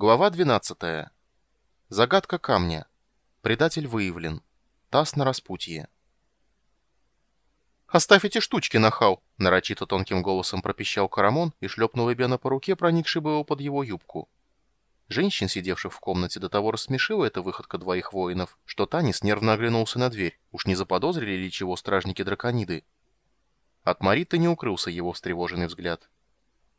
Глава 12. Загадка камня. Предатель выявлен. Таз на распутье. «Оставь эти штучки, нахал!» — нарочито тонким голосом пропищал Карамон и шлепнул Эбена по руке, проникший было под его юбку. Женщин, сидевших в комнате, до того рассмешила эта выходка двоих воинов, что Танис нервно оглянулся на дверь. Уж не заподозрили ли чего стражники дракониды? От Мариты не укрылся его встревоженный взгляд.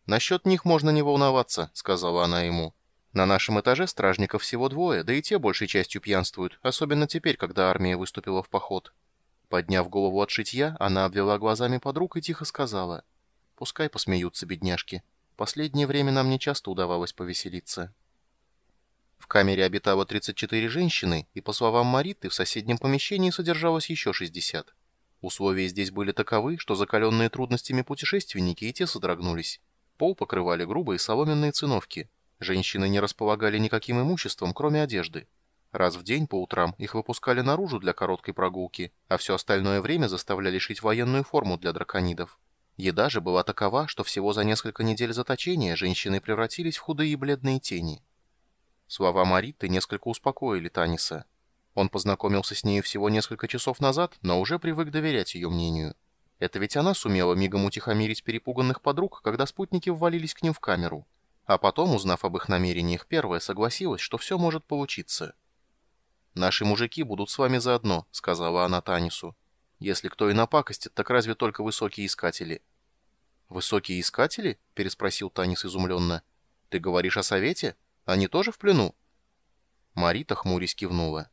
«Насчет них можно не волноваться», — сказала она ему. На нашем этаже стражников всего двое, да и те большей частью пьянствуют, особенно теперь, когда армия выступила в поход. Подняв голову от шитья, она обвела глазами подруг и тихо сказала. «Пускай посмеются, бедняжки. Последнее время нам не часто удавалось повеселиться». В камере обитало 34 женщины, и, по словам Мариты, в соседнем помещении содержалось еще 60. Условия здесь были таковы, что закаленные трудностями путешественники и те содрогнулись. Пол покрывали грубые соломенные циновки – Женщины не располагали никаким имуществом, кроме одежды. Раз в день по утрам их выпускали наружу для короткой прогулки, а все остальное время заставляли шить военную форму для драконидов. Еда же была такова, что всего за несколько недель заточения женщины превратились в худые и бледные тени. Слова Мариты несколько успокоили Таниса. Он познакомился с нею всего несколько часов назад, но уже привык доверять ее мнению. Это ведь она сумела мигом утихомирить перепуганных подруг, когда спутники ввалились к ним в камеру. А потом, узнав об их намерениях, первая согласилась, что все может получиться. «Наши мужики будут с вами заодно», — сказала она Танису. «Если кто и напакостит, так разве только высокие искатели». «Высокие искатели?» — переспросил Танис изумленно. «Ты говоришь о совете? Они тоже в плену?» Марита хмурясь кивнула.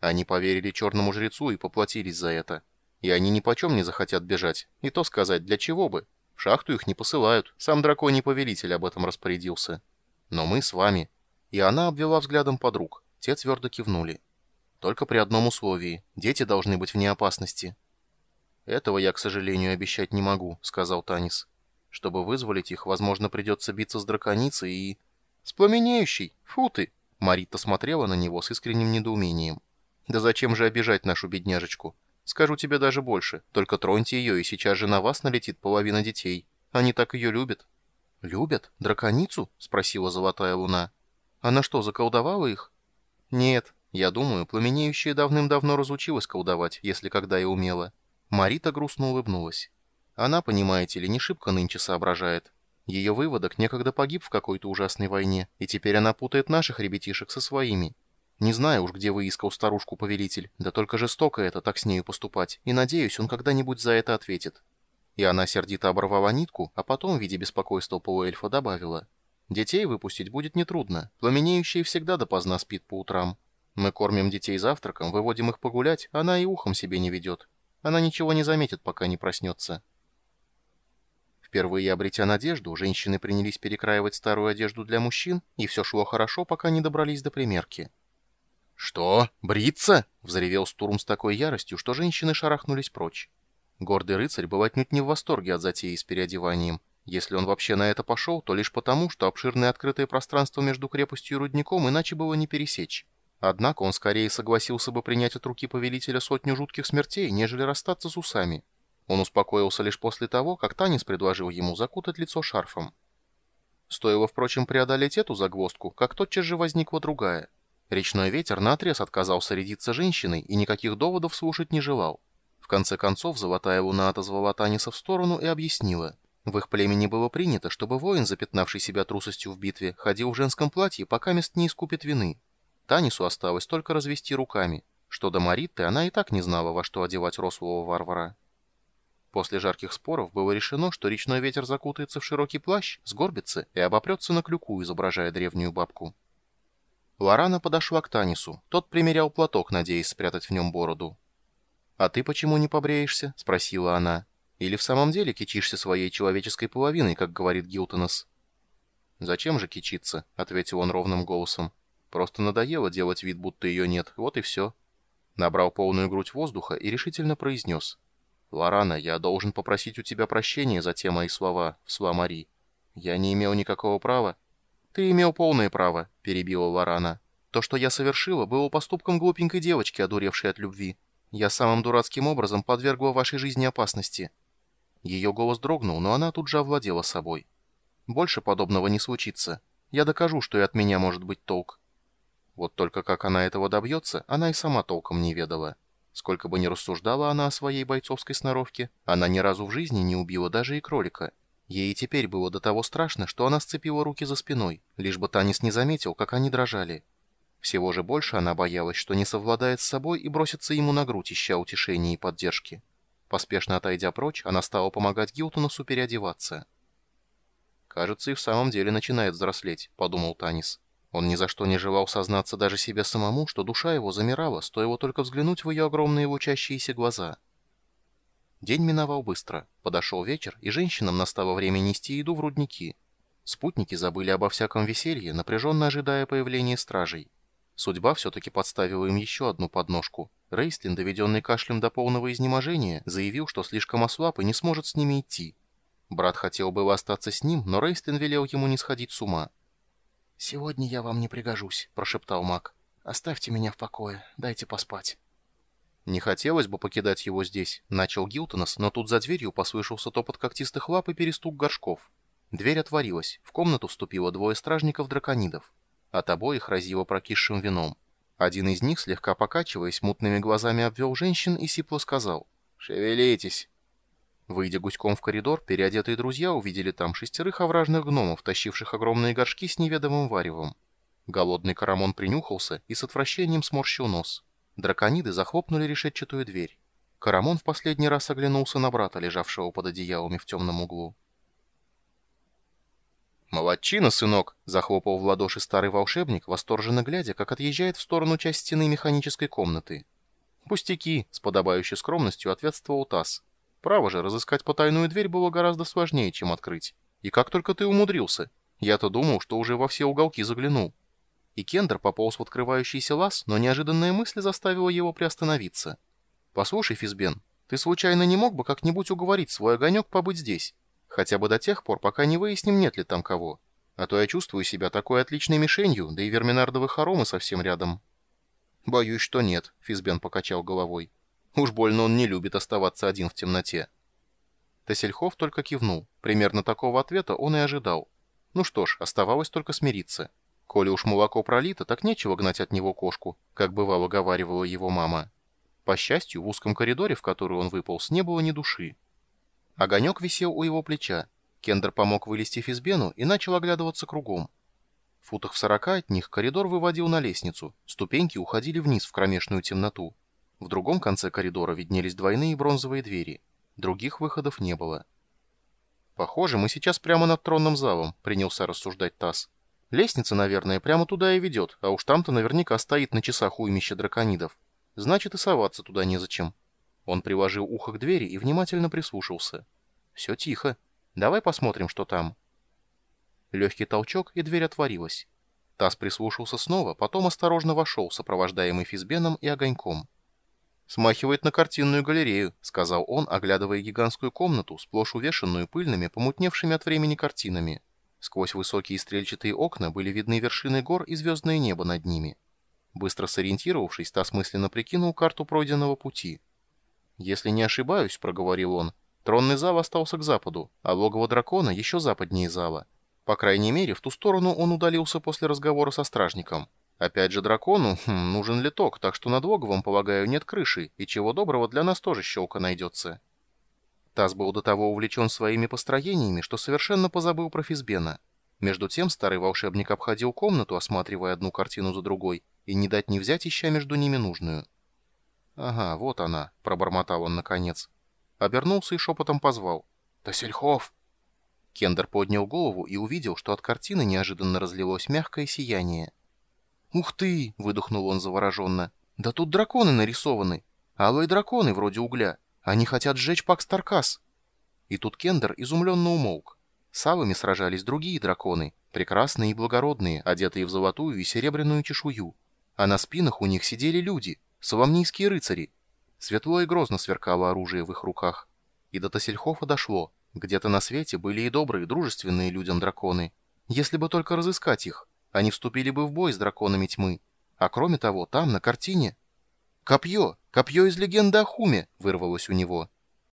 Они поверили черному жрецу и поплатились за это. И они ни почем не захотят бежать. И то сказать, для чего бы? В шахту их не посылают, сам драконий повелитель об этом распорядился. Но мы с вами. И она обвела взглядом подруг. Те твердо кивнули. Только при одном условии. Дети должны быть вне опасности. «Этого я, к сожалению, обещать не могу», — сказал Танис. «Чтобы вызволить их, возможно, придется биться с драконицей и...» «С пламенеющей! Фу ты!» Марита смотрела на него с искренним недоумением. «Да зачем же обижать нашу бедняжечку? Скажу тебе даже больше. Только троньте ее, и сейчас же на вас налетит половина детей. Они так ее любят». «Любят? Драконицу?» — спросила Золотая Луна. «Она что, заколдовала их?» «Нет. Я думаю, пламенеющая давным-давно разучилась колдовать, если когда и умела». Марита грустно улыбнулась. Она, понимаете ли, не шибко нынче соображает. Ее выводок некогда погиб в какой-то ужасной войне, и теперь она путает наших ребятишек со своими. Не знаю уж, где выискал старушку-повелитель, да только жестоко это так с нею поступать, и надеюсь, он когда-нибудь за это ответит. И она сердито оборвала нитку, а потом в виде беспокойства полуэльфа добавила. Детей выпустить будет нетрудно, пламенеющий всегда допоздна спит по утрам. Мы кормим детей завтраком, выводим их погулять, она и ухом себе не ведет. Она ничего не заметит, пока не проснется. Впервые обретя надежду, женщины принялись перекраивать старую одежду для мужчин, и все шло хорошо, пока не добрались до примерки. «Что? Бриться?» — взревел Стурм с такой яростью, что женщины шарахнулись прочь. Гордый рыцарь был отнюдь не в восторге от затеи с переодеванием. Если он вообще на это пошел, то лишь потому, что обширное открытое пространство между крепостью и рудником иначе было не пересечь. Однако он скорее согласился бы принять от руки повелителя сотню жутких смертей, нежели расстаться с усами. Он успокоился лишь после того, как Танис предложил ему закутать лицо шарфом. Стоило, впрочем, преодолеть эту загвоздку, как тотчас же возникла другая — Речной ветер наотрез отказался рядиться женщиной и никаких доводов слушать не желал. В конце концов, Золотая Луна отозвала Таниса в сторону и объяснила. В их племени было принято, чтобы воин, запятнавший себя трусостью в битве, ходил в женском платье, пока мест не искупит вины. Танису осталось только развести руками. Что до Маритты, она и так не знала, во что одевать рослого варвара. После жарких споров было решено, что речной ветер закутается в широкий плащ, сгорбится и обопрется на клюку, изображая древнюю бабку. Лорана подошла к Танису. Тот примерял платок, надеясь спрятать в нем бороду. «А ты почему не побреешься?» — спросила она. «Или в самом деле кичишься своей человеческой половиной, как говорит Гилтонос?» «Зачем же кичиться?» — ответил он ровным голосом. «Просто надоело делать вид, будто ее нет. Вот и все». Набрал полную грудь воздуха и решительно произнес. «Лорана, я должен попросить у тебя прощения за те мои слова, в Мари. Я не имел никакого права». «Ты имел полное право», — перебила Лорана. «То, что я совершила, было поступком глупенькой девочки, одуревшей от любви. Я самым дурацким образом подвергла вашей жизни опасности». Ее голос дрогнул, но она тут же овладела собой. «Больше подобного не случится. Я докажу, что и от меня может быть толк. Вот только как она этого добьется, она и сама толком не ведала. Сколько бы ни рассуждала она о своей бойцовской сноровке, она ни разу в жизни не убила даже и кролика. Ей теперь было до того страшно, что она сцепила руки за спиной, лишь бы Танис не заметил, как они дрожали. Всего же больше она боялась, что не совладает с собой и бросится ему на грудь, ища утешения и поддержки. Поспешно отойдя прочь, она стала помогать Гилтонусу переодеваться. «Кажется, и в самом деле начинает взрослеть», — подумал Танис. Он ни за что не желал сознаться даже себе самому, что душа его замирала, стоило только взглянуть в ее огромные лучащиеся глаза. День миновал быстро. Подошел вечер, и женщинам настало время нести еду в рудники. Спутники забыли обо всяком веселье, напряженно ожидая появления стражей. Судьба все-таки подставила им еще одну подножку. Рейстлин, доведенный кашлем до полного изнеможения, заявил, что слишком ослаб и не сможет с ними идти. Брат хотел было остаться с ним, но Рейстлин велел ему не сходить с ума. «Сегодня я вам не пригожусь», — прошептал маг. «Оставьте меня в покое, дайте поспать». Не хотелось бы покидать его здесь, начал Гилтонос, но тут за дверью послышался топот когтистых лап и перестук горшков. Дверь отворилась, в комнату вступило двое стражников-драконидов. От обоих разило прокисшим вином. Один из них, слегка покачиваясь, мутными глазами обвел женщин и сипло сказал «Шевелитесь!». Выйдя гуськом в коридор, переодетые друзья увидели там шестерых овражных гномов, тащивших огромные горшки с неведомым варевом. Голодный Карамон принюхался и с отвращением сморщил нос. Дракониды захлопнули решетчатую дверь. Карамон в последний раз оглянулся на брата, лежавшего под одеялами в темном углу. «Молодчина, сынок!» — захлопал в ладоши старый волшебник, восторженно глядя, как отъезжает в сторону часть стены механической комнаты. «Пустяки!» — с подобающей скромностью ответствовал Тасс. Право же, разыскать потайную дверь было гораздо сложнее, чем открыть. И как только ты умудрился? Я-то думал, что уже во все уголки заглянул. И Кендер пополз в открывающийся лаз, но неожиданная мысль заставила его приостановиться. «Послушай, Физбен, ты случайно не мог бы как-нибудь уговорить свой огонек побыть здесь? Хотя бы до тех пор, пока не выясним, нет ли там кого. А то я чувствую себя такой отличной мишенью, да и верминардовые хоромы совсем рядом». «Боюсь, что нет», — Физбен покачал головой. Уж больно он не любит оставаться один в темноте. Тесельхов только кивнул. Примерно такого ответа он и ожидал. Ну что ж, оставалось только смириться. Коли уж молоко пролито, так нечего гнать от него кошку, как бывало говаривала его мама. По счастью, в узком коридоре, в который он выполз, не было ни души. Огонек висел у его плеча. Кендер помог вылезти Физбену и начал оглядываться кругом. В футах в сорока от них коридор выводил на лестницу, ступеньки уходили вниз в кромешную темноту. В другом конце коридора виднелись двойные бронзовые двери. Других выходов не было. «Похоже, мы сейчас прямо над тронным залом», — принялся рассуждать Тасс. «Лестница, наверное, прямо туда и ведет, а уж там-то наверняка стоит на часах уймище драконидов. Значит, и соваться туда незачем». Он приложил ухо к двери и внимательно прислушался. «Все тихо. Давай посмотрим, что там». Легкий толчок, и дверь отворилась. Тасс прислушался снова, потом осторожно вошел, сопровождаемый Физбеном и Огоньком. «Смахивает на картинную галерею», — сказал он, оглядывая гигантскую комнату, сплошь увешанную пыльными, помутневшими от времени картинами. Сквозь высокие стрельчатые окна были видны вершины гор и звездное небо над ними. Быстро сориентировавшись, Тасс мысленно прикинул карту пройденного пути. «Если не ошибаюсь», — проговорил он, — «тронный зал остался к западу, а логово дракона еще западнее зала. По крайней мере, в ту сторону он удалился после разговора со стражником». Опять же дракону хм, нужен литок, так что над логовом, полагаю, нет крыши, и чего доброго для нас тоже щелка найдется. Таз был до того увлечен своими построениями, что совершенно позабыл про Физбена. Между тем старый волшебник обходил комнату, осматривая одну картину за другой, и не дать не взять, ища между ними нужную. «Ага, вот она», — пробормотал он наконец. Обернулся и шепотом позвал. «Тасельхов!» Кендер поднял голову и увидел, что от картины неожиданно разлилось мягкое сияние. «Ух ты!» — выдохнул он завороженно. «Да тут драконы нарисованы. Алые драконы вроде угля. Они хотят сжечь Пакс Таркас». И тут Кендер изумленно умолк. С алыми сражались другие драконы, прекрасные и благородные, одетые в золотую и серебряную чешую. А на спинах у них сидели люди, соломнийские рыцари. Светло и грозно сверкало оружие в их руках. И до Тассельхофа дошло. Где-то на свете были и добрые, дружественные людям драконы. Если бы только разыскать их. Они вступили бы в бой с драконами тьмы. А кроме того, там, на картине... «Копье! Копье из легенды о Хуме!» — вырвалось у него.